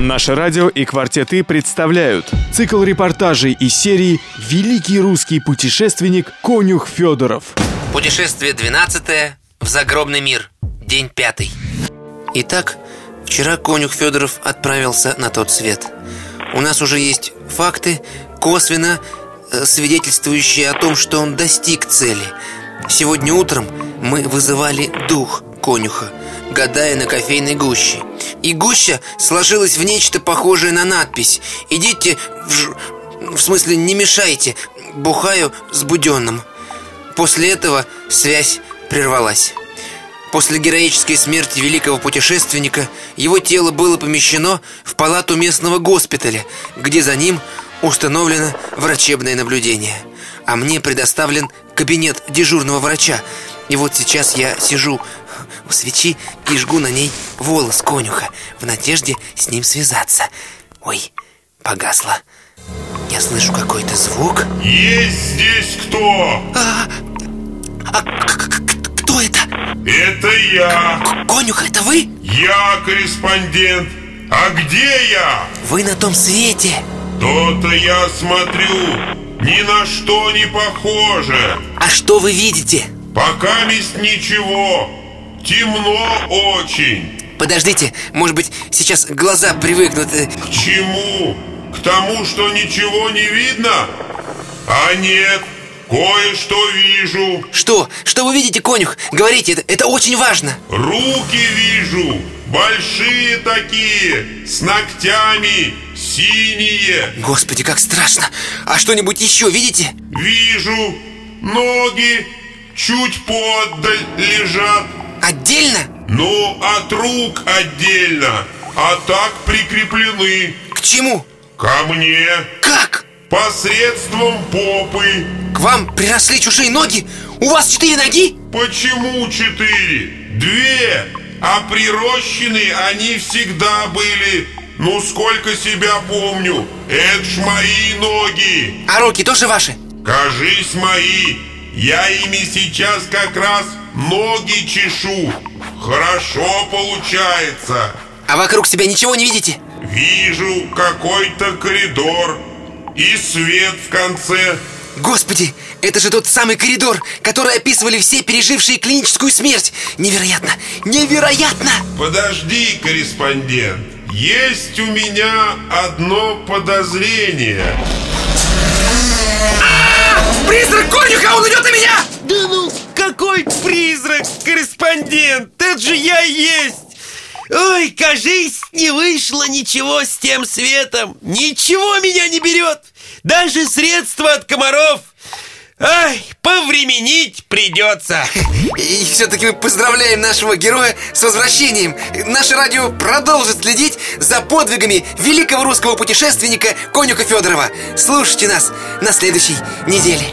Наше радио и «Квартеты» представляют цикл репортажей из серии «Великий русский путешественник Конюх Федоров». Путешествие 12 в загробный мир. День пятый. Итак, вчера конюх Федоров отправился на тот свет. У нас уже есть факты, косвенно э, свидетельствующие о том, что он достиг цели. Сегодня утром мы вызывали дух конюха, гадая на кофейной гуще. И гуща сложилась в нечто похожее на надпись «Идите в, ж... в смысле не мешайте, бухаю с буденным». После этого связь прервалась. После героической смерти великого путешественника его тело было помещено в палату местного госпиталя, где за ним установлено врачебное наблюдение. А мне предоставлен кабинет дежурного врача. И вот сейчас я сижу у свечи и жгу на ней волос конюха в надежде с ним связаться. Ой, погасло. Я слышу какой-то звук. Есть здесь кто? А, а кто это? Это я. Конюх, это вы? Я корреспондент. А где я? Вы на том свете. То-то я смотрю. Ни на что не похоже. А что вы видите? Пока мест ничего. Темно очень. Подождите, может быть, сейчас глаза привыкнут. э, К чему? К тому, что ничего не видно? А нет, кое-что вижу. Что? Что вы видите, конюх? Говорите, это, это очень важно. Руки вижу. Большие такие, с ногтями, синие. Господи, как страшно. А что-нибудь еще видите? Вижу. Ноги чуть подаль лежат. Отдельно? Ну, от рук отдельно, а так прикреплены. К чему? Ко мне Как? посредством попы. К вам приросли чужие ноги? У вас четыре ноги? Почему четыре? Две. А прирощены они всегда были. Ну, сколько себя помню. Это ж мои ноги. А руки тоже ваши? Кажись, мои. Я ими сейчас как раз ноги чешу. Хорошо получается. А вокруг себя ничего не видите? Вижу какой-то коридор и свет в конце. Господи, это же тот самый коридор, который описывали все пережившие клиническую смерть. Невероятно! Невероятно! Подожди, корреспондент. Есть у меня одно подозрение. Призрак конюха, он идет на меня! Какой призрак, корреспондент! Это же я есть! Ой, кажись, не вышло ничего с тем светом. Ничего меня не берет. Даже средства от комаров. Ай, повременить придется. И все-таки мы поздравляем нашего героя с возвращением. Наше радио продолжит следить за подвигами великого русского путешественника Конюка Федорова. Слушайте нас на следующей неделе